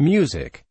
Music